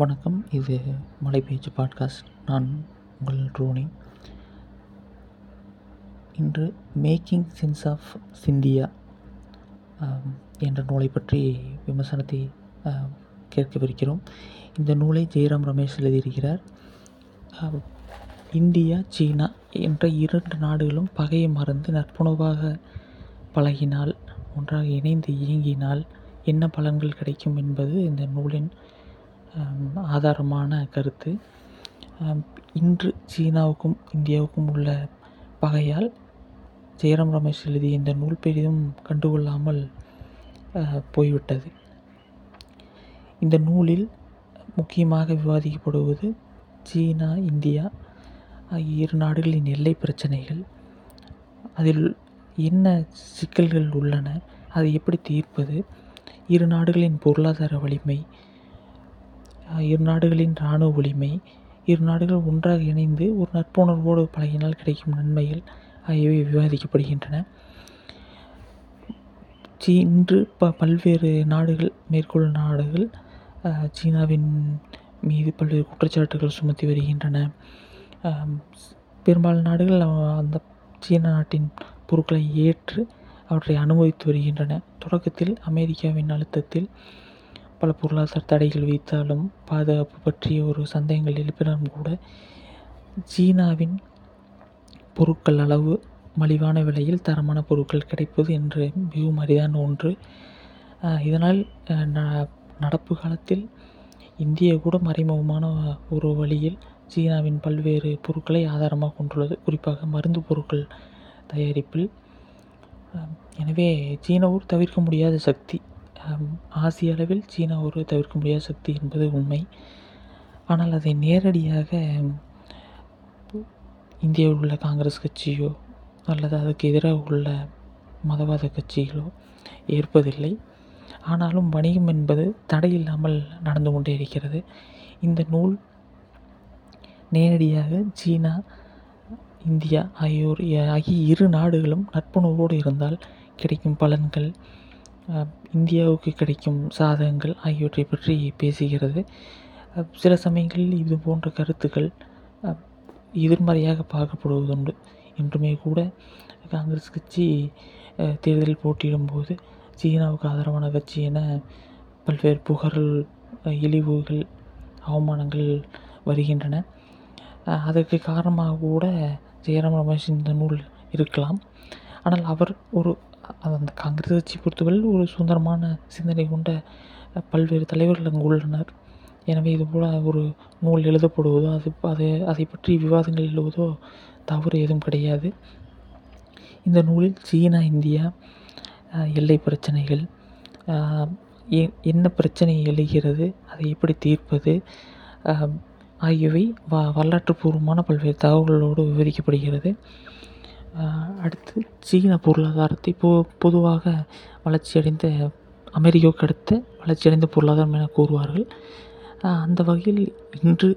வணக்கம். இது மலை பேச்சு பாட்காஸ்ட். நான் உங்கள் ரோனி இன்று மேக்கிங் சென்ஸ் ஆஃப் சிந்தியா என்ற நூலை பற்றி விமர்சனத்தை கேட்கவிருக்கிறோம். இந்த நூலை ஜெயராம் ரமேஷ் எழுதியிருக்கிறார். இந்தியா சீனா என்ற இரண்டு நாடுகளும் பகையை மறந்து நட்புணர்வாக பழகினால் ஒன்றாக இணைந்து இயங்கினால் என்ன பலன்கள் கிடைக்கும் என்பது இந்த நூலின் ஆதாரமான கருத்து. இன்று சீனாவுக்கும் இந்தியாவுக்கும் உள்ள பகையால் ஜெயராம் ரமேஷ் எழுதிய இந்த நூல் பெரிதும் கண்டுகொள்ளாமல் போய்விட்டது. இந்த நூலில் முக்கியமாக விவாதிக்கப்படுவது சீனா இந்தியா ஆகிய இரு நாடுகளின் எல்லை பிரச்சனைகள். அதில் என்ன சிக்கல்கள் உள்ளன அதை எப்படி தீர்ப்பது இரு நாடுகளின் பொருளாதார வலிமை இரு நாடுகளின் இராணுவ வலிமை இரு நாடுகள் ஒன்றாக இணைந்து ஒரு நட்புணர்வோடு பழகினால் கிடைக்கும் நன்மைகள் ஆகியவை விவாதிக்கப்படுகின்றன. சீ இன்று ப பல்வேறு நாடுகள் மேற்கொள் நாடுகள் சீனாவின் மீது பல்வேறு குற்றச்சாட்டுகள் சுமத்தி வருகின்றன. பெரும்பாலான நாடுகள் அந்த சீன நாட்டின் பொருட்களை ஏற்று அவற்றை அனுமதித்து வருகின்றன. தொடக்கத்தில் அமெரிக்காவின் அழுத்தத்தில் பல பொருளாதார தடைகள் விதித்தாலும் பாதுகாப்பு பற்றிய ஒரு சந்தேகங்கள் எழுப்பினாலும் கூட சீனாவின் பொருட்கள் அளவு மலிவான விலையில் தரமான பொருட்கள் கிடைப்பது என்று மிகவும் அரிதான ஒன்று. இதனால் ந- நடப்பு காலத்தில் இந்தியா கூட மறைமுகமான ஒரு வழியில் சீனாவின் பல்வேறு பொருட்களை ஆதாரமாக கொண்டுள்ளது. குறிப்பாக மருந்து பொருட்கள் தயாரிப்பில். எனவே சீனாவும் தவிர்க்க முடியாத சக்தி. ஆசிய அளவில் சீனா ஒரு தவிர்க்க முடியாத சக்தி என்பது உண்மை. ஆனால் அதை நேரடியாக இந்தியாவில் உள்ள காங்கிரஸ் கட்சியோ அல்லது அதுக்கு எதிராக உள்ள மதவாத கட்சிகளோ ஏற்பதில்லை. ஆனாலும் வணிகம் என்பது தடையில்லாமல் நடந்து கொண்டே இருக்கிறது. இந்த நூல் நேரடியாக சீனா இந்தியா ஆகியோர் ஆகிய இரு நாடுகளும் நட்புணர்வோடு இருந்தால் கிடைக்கும் பலன்கள். இந்தியாவுக்கு கிடைக்கும் சாதகங்கள் ஆகியவற்றை பற்றி பேசுகிறது. சில சமயங்களில் இது போன்ற கருத்துக்கள் எதிர்மறையாக பார்க்கப்படுவதுண்டு. இன்றுமே கூட காங்கிரஸ் கட்சி தேர்தலில் போட்டியிடும்போது சீனாவுக்கு ஆதரவான கட்சி என பல்வேறு புகழ் இழிவுகள் அவமானங்கள் வருகின்றன. அதற்கு காரணமாக கூட ஜெயராம் ரமேஷ் இந்த நூல் இருக்கலாம். ஆனால் அவர் ஒரு அது அந்த காங்கிரஸ் கட்சி பொறுத்தவரையில் ஒரு சுதந்திரமான சிந்தனை கொண்ட பல்வேறு தலைவர்கள் அங்கு உள்ளனர். எனவே இதுபோல் ஒரு நூல் எழுதப்படுவதோ அது அது அதை பற்றி விவாதங்கள் எழுவதோ தவறு எதுவும் கிடையாது. இந்த நூலில் சீனா இந்தியா எல்லை பிரச்சனைகள் எ- என்ன பிரச்சனை எழுகிறது அதை எப்படி தீர்ப்பது ஆகியவை வ வரலாற்றுப்பூர்வமான பல்வேறு தகவல்களோடு விவரிக்கப்படுகிறது. அடுத்து சீன பொருளாதாரத்தை பொ பொதுவாக வளர்ச்சியடைந்த அமெரிக்காவுக்கு அடுத்த வளர்ச்சியடைந்த பொருளாதாரம் என கூறுவார்கள். அந்த வகையில் இன்று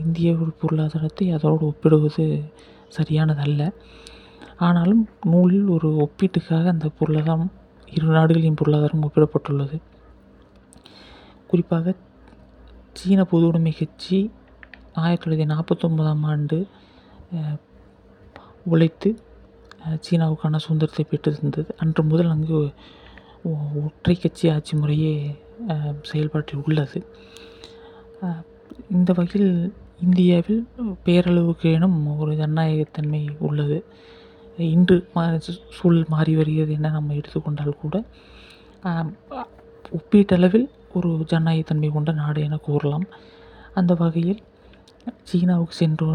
இந்திய ஒரு பொருளாதாரத்தை அதோடு ஒப்பிடுவது சரியானதல்ல. ஆனாலும் நூலில் ஒரு ஒப்பீட்டுக்காக அந்த பொருளாதாரம் இரு நாடுகளின் பொருளாதாரம் ஒப்பிடப்பட்டுள்ளது. குறிப்பாக சீன பொதுவுடைமை கட்சி ஆயிரத்தி தொள்ளாயிரத்தி நாற்பத்தொன்பதாம் ஆண்டு உழைத்து சீனாவுக்கான சுதந்திரத்தை பெற்று அன்று முதல் அங்கு ஒற்றை கட்சி ஆட்சி முறையே செயல்பாட்டில் உள்ளது. இந்த வகையில் இந்தியாவில் பேரளவுக்கு எனும் ஒரு ஜனநாயகத்தன்மை உள்ளது. இன்று மா சூழல் மாறி வருகிறது என நம்ம எடுத்துக்கொண்டால் கூட ஒப்பீட்டளவில் ஒரு ஜனநாயகத்தன்மை கொண்ட நாடு என கூறலாம். அந்த வகையில் சீனாவுக்கு சென்று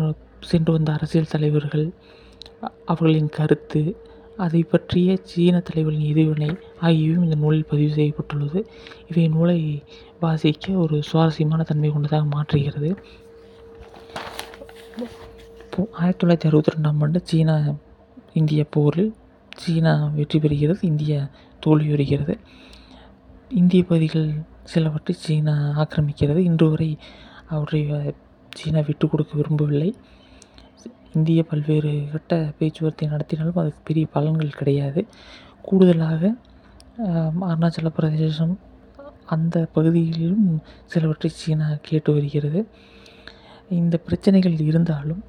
சென்று வந்த அரசியல் தலைவர்கள் அவர்களின் கருத்து அதை பற்றிய சீன தலைவர்களின் எதிர்வினை ஆகியவையும் இந்த நூலில் பதிவு செய்யப்பட்டுள்ளது. இவை நூலை வாசிக்க ஒரு சுவாரஸ்யமான தன்மை கொண்டதாக மாற்றுகிறது. ஆயிரத்தி தொள்ளாயிரத்தி அறுபத்தி ரெண்டாம் ஆண்டு சீனா இந்திய போரில் சீனா வெற்றி பெறுகிறது இந்தியா தோல்வியுறுகிறது இந்திய பகுதிகள் சிலவற்றை சீனா ஆக்கிரமிக்கிறது. இன்று வரை அவற்றை சீனா விட்டு கொடுக்க விரும்பவில்லை. இந்திய பல்வேறு கட்ட பேச்சுவார்த்தை நடத்தினாலும் அதுக்கு பெரிய பலன்கள் கிடையாது. கூடுதலாக அருணாச்சல பிரதேசம் அந்த பகுதிகளிலும் சிலவற்றை சீனா கேட்டு வருகிறது. இந்த பிரச்சனைகள் இருந்தாலும்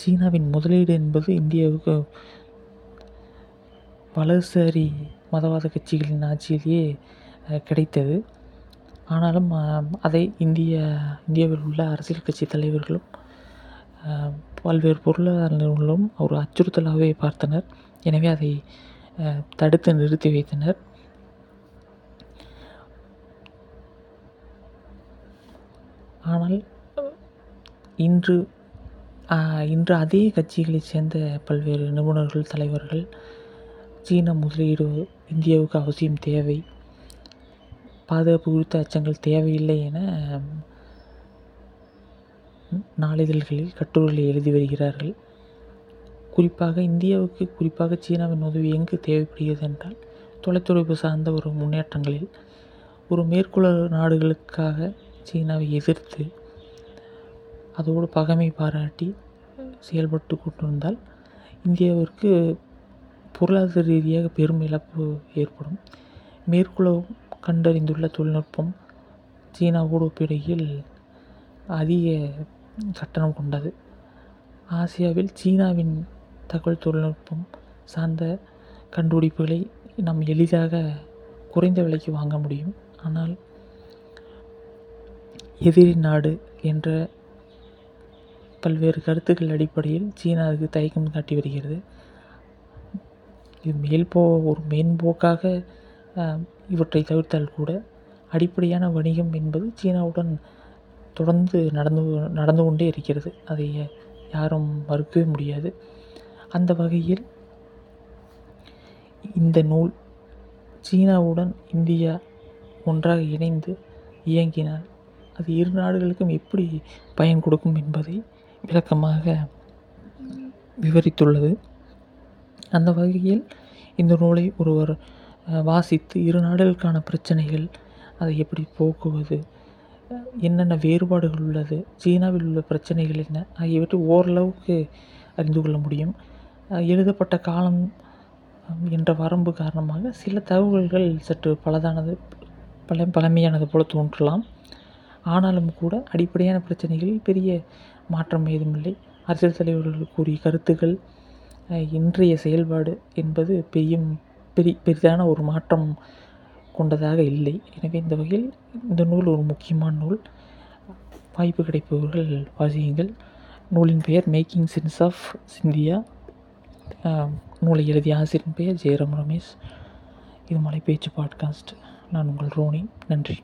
சீனாவின் முதலீடு என்பது இந்தியாவுக்கு வலதுசாரி மதவாத கட்சிகளின் ஆட்சியிலேயே கிடைத்தது. ஆனாலும் அதை இந்திய இந்தியாவில் உள்ள அரசியல் கட்சி தலைவர்களும் பல்வேறு பொருளாதார நிறுவனங்களும் ஒரு அச்சுறுத்தலாகவே பார்த்தனர். எனவே அதை தடுத்து நிறுத்தி வைத்தனர். ஆனால் இன்று இன்று அதே கட்சிகளைச் சேர்ந்த பல்வேறு நிபுணர்கள் தலைவர்கள் சீன முதலீடு இந்தியாவுக்கு அவசியம் தேவை பாதுகாப்பு குறித்த அச்சங்கள் தேவையில்லை என நாளிதழ்களில் கட்டுரைகளை எழுதி வருகிறார்கள். குறிப்பாக இந்தியாவுக்கு குறிப்பாக சீனாவின் உதவி எங்கு தேவைப்படுகிறது என்றால் தொலைத்தொடர்பு சார்ந்த ஒரு முன்னேற்றங்களில். ஒரு மேற்குலக நாடுகளுக்காக சீனாவை எதிர்த்து அதோடு பகைமை பாராட்டி செயல்பட்டு கொண்டிருந்தால் இந்தியாவிற்கு பொருளாதார ரீதியாக பெரும் இழப்பு ஏற்படும். மேற்குலகம் கண்டறிந்துள்ள தொழில்நுட்பம் சீனாவோடு ஒப்பிடுகையில் அதிக கட்டணம் கொண்டது. ஆசியாவில் சீனாவின் தகவல் தொழில்நுட்பம் சார்ந்த கண்டுபிடிப்புகளை நாம் எளிதாக குறைந்த விலைக்கு வாங்க முடியும். ஆனால் எதிரி நாடு என்ற பல்வேறு கருத்துக்கள் அடிப்படையில் சீனா அதுக்கு தயக்கம் காட்டி வருகிறது. இது மேல்போ ஒரு மேன்போக்காக இவற்றை தவிர்த்தால் கூட அடிப்படையான வணிகம் என்பது சீனாவுடன் தொடர்ந்து நடந்து நடந்து கொண்டே இருக்கிறது. அதை யாரும் மறுக்கவே முடியாது. அந்த வகையில் இந்த நூல் சீனாவுடன் இந்தியா ஒன்றாக இணைந்து இயங்கினால் அது இரு நாடுகளுக்கும் எப்படி பயன் கொடுக்கும் என்பதை விளக்கமாக விவரித்துள்ளது. அந்த வகையில் இந்த நூலை ஒருவர் வாசித்து இரு நாடுகளுக்கான பிரச்சனைகள் அதை எப்படி போக்குவது என்னென்ன வேறுபாடுகள் உள்ளது சீனாவில் உள்ள பிரச்சனைகள் என்ன ஆகியவற்றை ஓரளவுக்கு அறிந்து கொள்ள முடியும். எழுதப்பட்ட காலம் என்ற வரம்பு காரணமாக சில தகவல்கள் சற்று பலதானது பழ பழமையானது போல தோன்றலாம். ஆனாலும் கூட அடிப்படையான பிரச்சனைகளில் பெரிய மாற்றம் ஏதுமில்லை. அரசியல் தலைவர்கள் கூறிய கருத்துக்கள் இன்றைய செயல்பாடு என்பது பெரிய பெரி பெரிதான ஒரு மாற்றம் கொண்டதாக இல்லை. எனவே இந்த வகையில் இந்த நூல் ஒரு முக்கியமான நூல். வாய்ப்பு கிடைப்பவர்கள் வாசியுங்கள். நூலின் பெயர் மேக்கிங் சென்ஸ் ஆஃப் சிந்தியா நூலை எழுதிய ஆசிரியர் பெயர் ஜெயராம் ரமேஷ். இது மலைப்பேச்சு பாட்காஸ்ட். நான் உங்கள் ரோனி. நன்றி.